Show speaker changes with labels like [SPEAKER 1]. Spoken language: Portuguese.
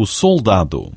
[SPEAKER 1] o soldado.